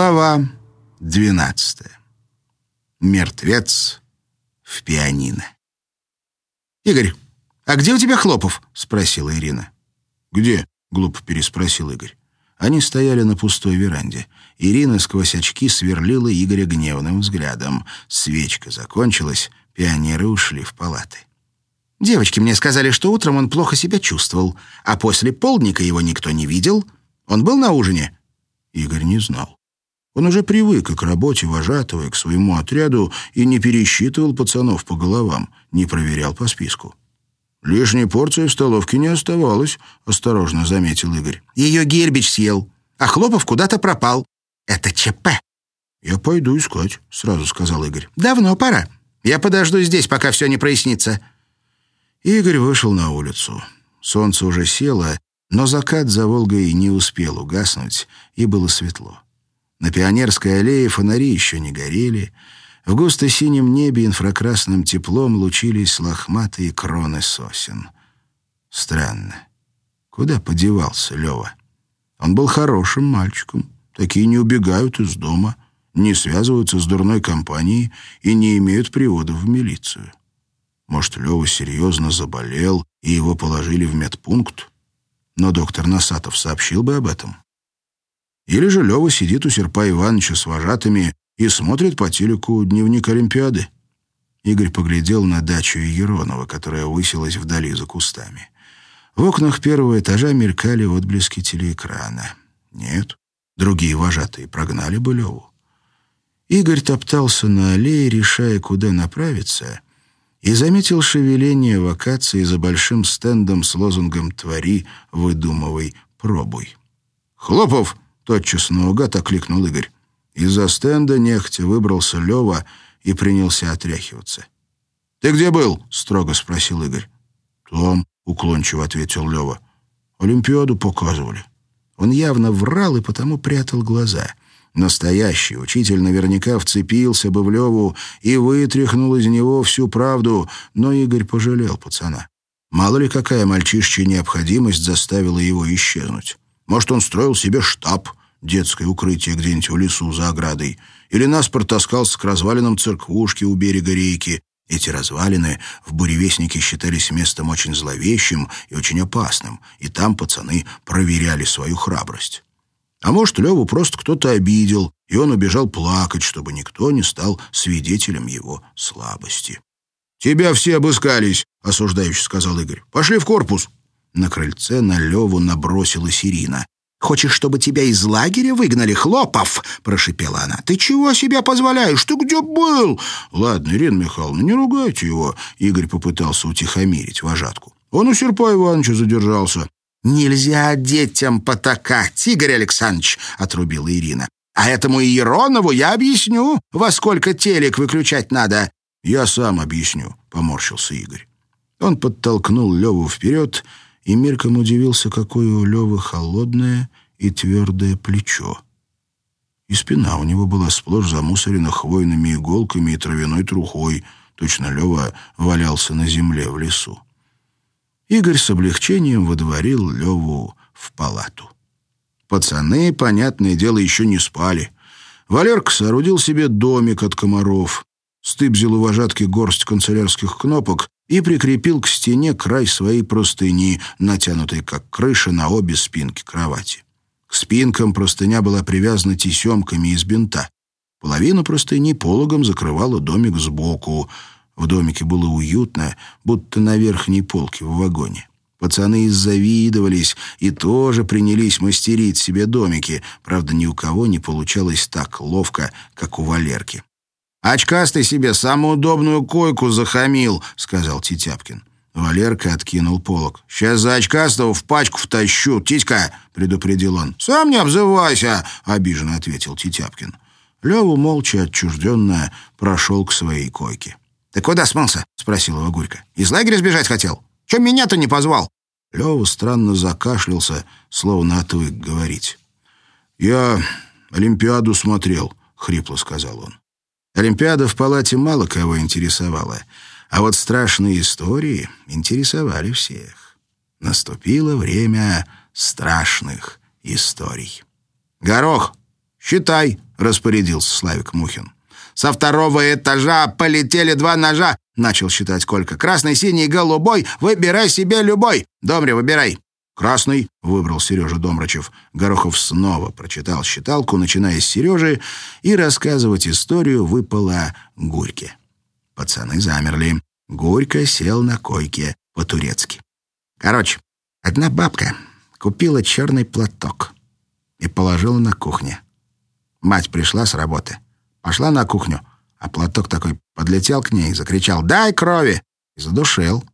Глава двенадцатая. Мертвец в пианино. «Игорь, а где у тебя Хлопов?» — спросила Ирина. «Где?» — глупо переспросил Игорь. Они стояли на пустой веранде. Ирина сквозь очки сверлила Игоря гневным взглядом. Свечка закончилась, пионеры ушли в палаты. «Девочки мне сказали, что утром он плохо себя чувствовал, а после полдника его никто не видел. Он был на ужине?» Игорь не знал. Он уже привык и к работе вожатого, и к своему отряду, и не пересчитывал пацанов по головам, не проверял по списку. «Лишней порции в столовке не оставалось», — осторожно заметил Игорь. «Ее Гербич съел, а Хлопов куда-то пропал. Это ЧП». «Я пойду искать», — сразу сказал Игорь. «Давно пора. Я подожду здесь, пока все не прояснится». Игорь вышел на улицу. Солнце уже село, но закат за Волгой не успел угаснуть, и было светло. На Пионерской аллее фонари еще не горели. В густо-синем небе инфракрасным теплом лучились лохматые кроны сосен. Странно. Куда подевался Лева? Он был хорошим мальчиком. Такие не убегают из дома, не связываются с дурной компанией и не имеют приводов в милицию. Может, Лева серьезно заболел, и его положили в медпункт? Но доктор Насатов сообщил бы об этом. Или же Лева сидит у Серпа Ивановича с вожатыми и смотрит по телеку дневник Олимпиады. Игорь поглядел на дачу Еронова, которая высилась вдали за кустами. В окнах первого этажа мелькали отблески телеэкрана. Нет, другие вожатые прогнали бы Леву. Игорь топтался на аллее, решая, куда направиться, и заметил шевеление вакации за большим стендом с лозунгом «Твори, выдумывай, пробуй». «Хлопов!» Тотчас наугад окликнул Игорь. Из-за стенда нехотя выбрался Лева и принялся отряхиваться. «Ты где был?» — строго спросил Игорь. «Там», — уклончиво ответил Лева. «Олимпиаду показывали». Он явно врал и потому прятал глаза. Настоящий учитель наверняка вцепился бы в Леву и вытряхнул из него всю правду, но Игорь пожалел пацана. Мало ли какая мальчишчья необходимость заставила его исчезнуть. Может, он строил себе штаб, детское укрытие где-нибудь в лесу за оградой, или наспор таскался к развалинам церквушки у берега реки. Эти развалины в буревестнике считались местом очень зловещим и очень опасным, и там пацаны проверяли свою храбрость. А может, Леву просто кто-то обидел, и он убежал плакать, чтобы никто не стал свидетелем его слабости. «Тебя все обыскались», — осуждающе сказал Игорь. «Пошли в корпус». На крыльце на Леву набросилась Ирина. «Хочешь, чтобы тебя из лагеря выгнали, Хлопов?» — прошипела она. «Ты чего себе позволяешь? Ты где был?» «Ладно, Ирина Михайловна, не ругайте его», — Игорь попытался утихомирить вожатку. «Он у Серпа Ивановича задержался». «Нельзя детям потакать, Игорь Александрович», — отрубила Ирина. «А этому Иеронову я объясню, во сколько телек выключать надо». «Я сам объясню», — поморщился Игорь. Он подтолкнул Леву вперед и мельком удивился, какое у Левы холодное и твердое плечо. И спина у него была сплошь замусорена хвойными иголками и травяной трухой. Точно Лева валялся на земле в лесу. Игорь с облегчением водворил Леву в палату. Пацаны, понятное дело, еще не спали. Валерка соорудил себе домик от комаров, стыбзил у вожатки горсть канцелярских кнопок и прикрепил к стене край своей простыни, натянутой как крыша на обе спинки кровати. К спинкам простыня была привязана тесемками из бинта. Половину простыни пологом закрывала домик сбоку. В домике было уютно, будто на верхней полке в вагоне. Пацаны завидовались и тоже принялись мастерить себе домики. Правда, ни у кого не получалось так ловко, как у Валерки. «Очкастый себе самую удобную койку захамил», — сказал Титяпкин. Валерка откинул полок. «Сейчас за очкастого в пачку втащу. Титька!» — предупредил он. «Сам не обзывайся!» — обиженно ответил Титяпкин. Леву молча, отчужденно, прошел к своей койке. «Ты куда смылся?» — спросил его Гурька. «Из лагеря сбежать хотел? Чем меня-то не позвал?» Лева странно закашлялся, словно отвык говорить. «Я Олимпиаду смотрел», — хрипло сказал он. Олимпиада в палате мало кого интересовала, а вот страшные истории интересовали всех. Наступило время страшных историй. «Горох, «Считай», — распорядился Славик Мухин. «Со второго этажа полетели два ножа», — начал считать Колька. «Красный, синий, голубой. Выбирай себе любой. Домре, выбирай». «Красный», — выбрал Сережа Домрачев. Горохов снова прочитал считалку, начиная с Сережи, и рассказывать историю выпало Гурьке. Пацаны замерли. Гурька сел на койке по-турецки. Короче, одна бабка купила черный платок и положила на кухне. Мать пришла с работы, пошла на кухню, а платок такой подлетел к ней и закричал «Дай крови!» и задушил.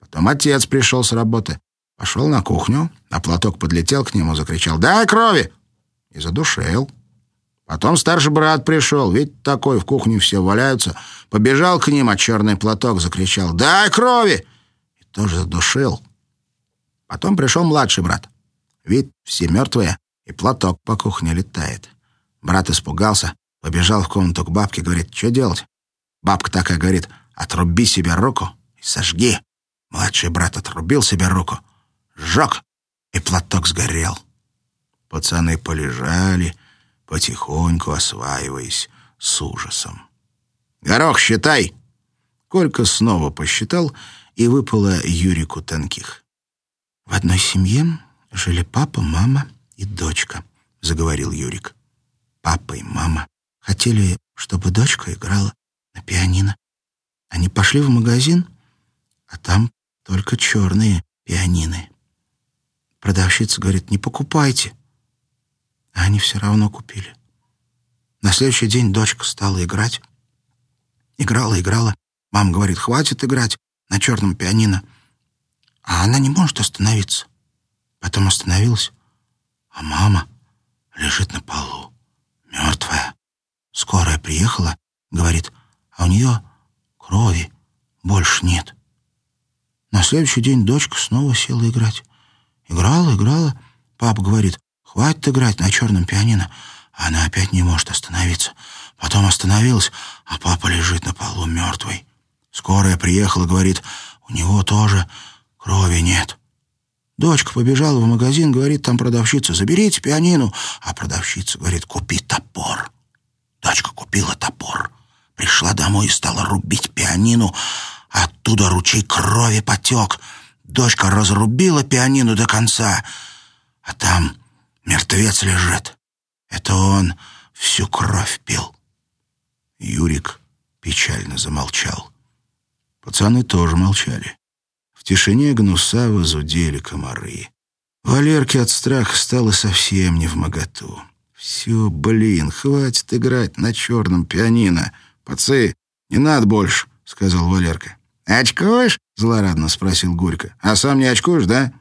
Потом отец пришел с работы, пошел на кухню, а платок подлетел к нему, закричал «Дай крови!» и задушил. Потом старший брат пришел, ведь такой в кухне все валяются. Побежал к ним, а черный платок закричал «Дай крови!» и тоже задушил. Потом пришел младший брат. Вид все мертвые, и платок по кухне летает. Брат испугался, побежал в комнату к бабке, говорит «Что делать?» Бабка такая говорит «Отруби себе руку и сожги». Младший брат отрубил себе руку, сжег, и платок сгорел. Пацаны полежали, потихоньку осваиваясь с ужасом. «Горох, считай!» Колька снова посчитал, и выпало Юрику Танких. «В одной семье жили папа, мама и дочка», — заговорил Юрик. «Папа и мама хотели, чтобы дочка играла на пианино. Они пошли в магазин, а там только черные пианины. Продавщица говорит, не покупайте. А они все равно купили. На следующий день дочка стала играть. Играла, играла. Мама говорит, хватит играть на черном пианино. А она не может остановиться. Потом остановилась, а мама лежит на полу, мертвая. Скорая приехала, говорит, а у нее крови больше нет. На следующий день дочка снова села играть. Играла, играла. Папа говорит, Хватит играть на черном пианино. Она опять не может остановиться. Потом остановилась, а папа лежит на полу мертвый. Скорая приехала, говорит, у него тоже крови нет. Дочка побежала в магазин, говорит там продавщица, заберите пианину. А продавщица говорит, купи топор. Дочка купила топор. Пришла домой и стала рубить пианину. Оттуда ручей крови потек. Дочка разрубила пианину до конца. А там Мертвец лежит. Это он всю кровь пил. Юрик печально замолчал. Пацаны тоже молчали. В тишине гнусаво зудели комары. Валерке от страха стало совсем не в моготу. «Все, блин, хватит играть на черном пианино. Пацы, не надо больше», — сказал Валерка. «Очкуешь?» — злорадно спросил Горько. «А сам не очкуешь, да?»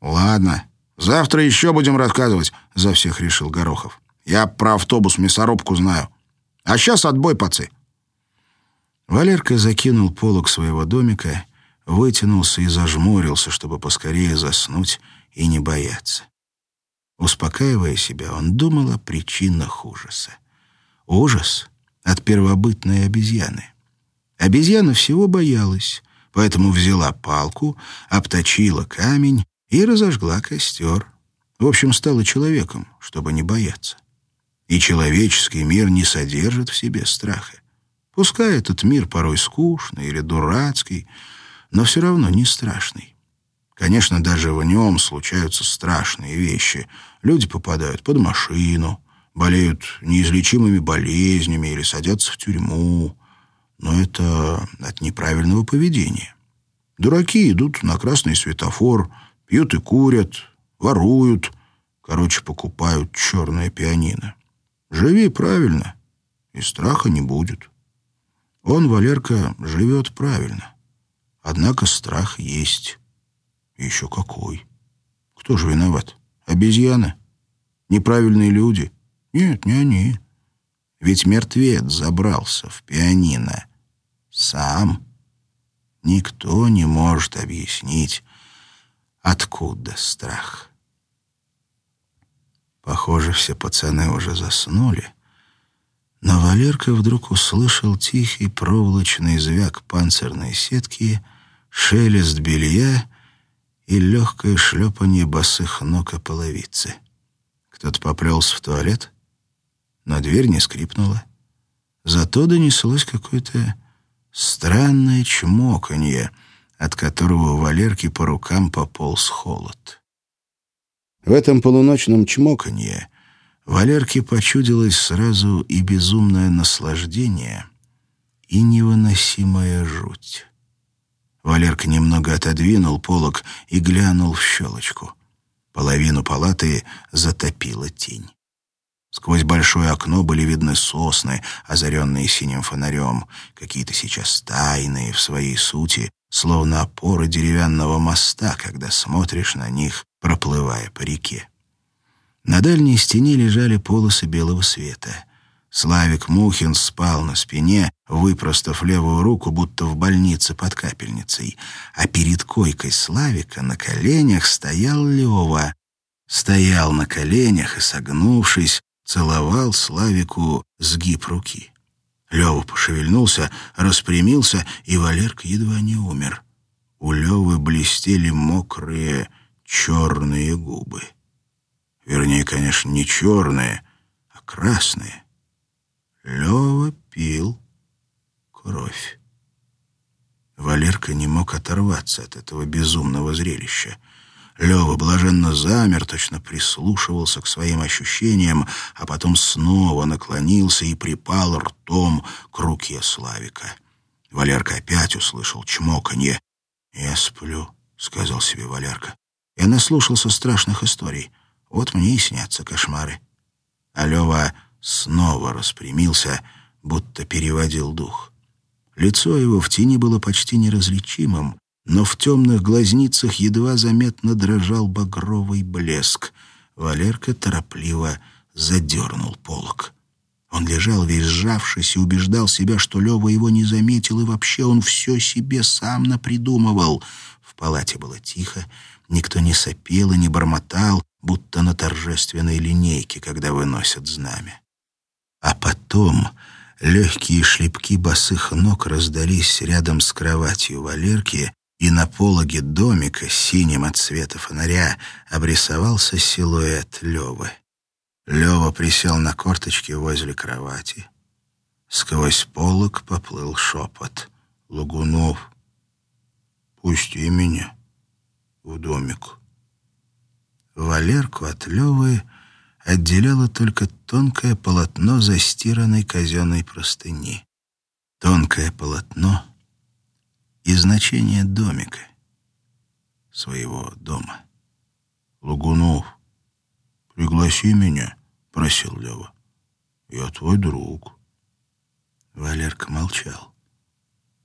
«Ладно, Завтра еще будем рассказывать, — за всех решил Горохов. Я про автобус мясорубку знаю. А сейчас отбой, пацы. Валерка закинул полок своего домика, вытянулся и зажмурился, чтобы поскорее заснуть и не бояться. Успокаивая себя, он думал о причинах ужаса. Ужас от первобытной обезьяны. Обезьяна всего боялась, поэтому взяла палку, обточила камень и разожгла костер. В общем, стала человеком, чтобы не бояться. И человеческий мир не содержит в себе страха. Пускай этот мир порой скучный или дурацкий, но все равно не страшный. Конечно, даже в нем случаются страшные вещи. Люди попадают под машину, болеют неизлечимыми болезнями или садятся в тюрьму. Но это от неправильного поведения. Дураки идут на красный светофор, Пьют и курят, воруют, короче, покупают черное пианино. Живи правильно, и страха не будет. Он, Валерка, живет правильно. Однако страх есть. Еще какой. Кто же виноват? Обезьяны? Неправильные люди? Нет, не они. Ведь мертвец забрался в пианино. Сам. Никто не может объяснить, Откуда страх? Похоже, все пацаны уже заснули. Но Валерка вдруг услышал тихий проволочный звяк панцирной сетки, шелест белья и легкое шлепанье босых ног о половице. Кто-то поплелся в туалет, но дверь не скрипнула. Зато донеслось какое-то странное чмоканье, от которого у Валерки по рукам пополз холод. В этом полуночном чмоканье Валерке почудилось сразу и безумное наслаждение, и невыносимая жуть. Валерка немного отодвинул полог и глянул в щелочку. Половину палаты затопила тень. Сквозь большое окно были видны сосны, озаренные синим фонарем, какие-то сейчас тайные в своей сути, словно опоры деревянного моста, когда смотришь на них, проплывая по реке. На дальней стене лежали полосы белого света. Славик Мухин спал на спине, выпростав левую руку, будто в больнице под капельницей, а перед койкой Славика на коленях стоял Лева. Стоял на коленях и, согнувшись, целовал Славику сгиб руки. Лева пошевельнулся, распрямился, и Валерка едва не умер. У Левы блестели мокрые черные губы. Вернее, конечно, не черные, а красные. Лева пил кровь. Валерка не мог оторваться от этого безумного зрелища. Лева блаженно замер, точно прислушивался к своим ощущениям, а потом снова наклонился и припал ртом к руке Славика. Валерка опять услышал чмоканье. «Я сплю», — сказал себе Валерка. Я наслушался страшных историй. Вот мне и снятся кошмары. А Лева снова распрямился, будто переводил дух. Лицо его в тени было почти неразличимым, но в темных глазницах едва заметно дрожал багровый блеск. Валерка торопливо задернул полок. Он лежал весь сжавшись и убеждал себя, что Лева его не заметил, и вообще он все себе сам напридумывал. В палате было тихо, никто не сопел и не бормотал, будто на торжественной линейке, когда выносят знамя. А потом легкие шлепки босых ног раздались рядом с кроватью Валерки, и на пологе домика, синим от света фонаря, обрисовался силуэт Левы. Лева присел на корточки возле кровати. Сквозь полог поплыл шепот. «Лагунов, пусти меня в домик». Валерку от Левы отделяло только тонкое полотно застиранной казенной простыни. Тонкое полотно — и значение домика, своего дома. «Лагунов, пригласи меня», — просил Лева. «Я твой друг». Валерка молчал.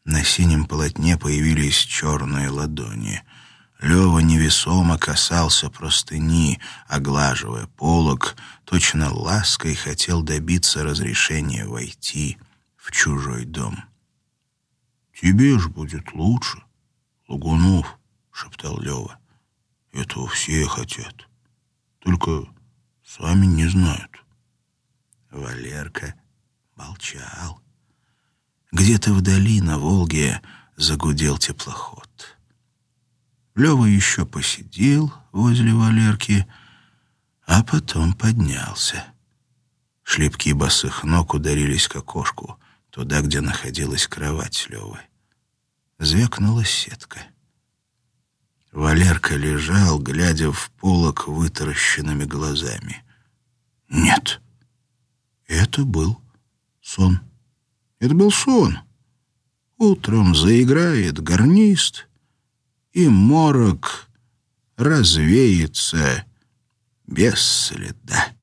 На синем полотне появились черные ладони. Лева невесомо касался простыни, оглаживая полог, точно лаской хотел добиться разрешения войти в чужой дом. «Тебе ж будет лучше, Лагунов», — шептал Лева. «Этого все хотят. Только сами не знают». Валерка молчал. Где-то вдали на Волге загудел теплоход. Лева еще посидел возле Валерки, а потом поднялся. Шлепки босых ног ударились к окошку туда, где находилась кровать Левы. Звякнула сетка. Валерка лежал, глядя в полок вытаращенными глазами. Нет, это был сон. Это был сон. Утром заиграет гарнист, и морок развеется без следа.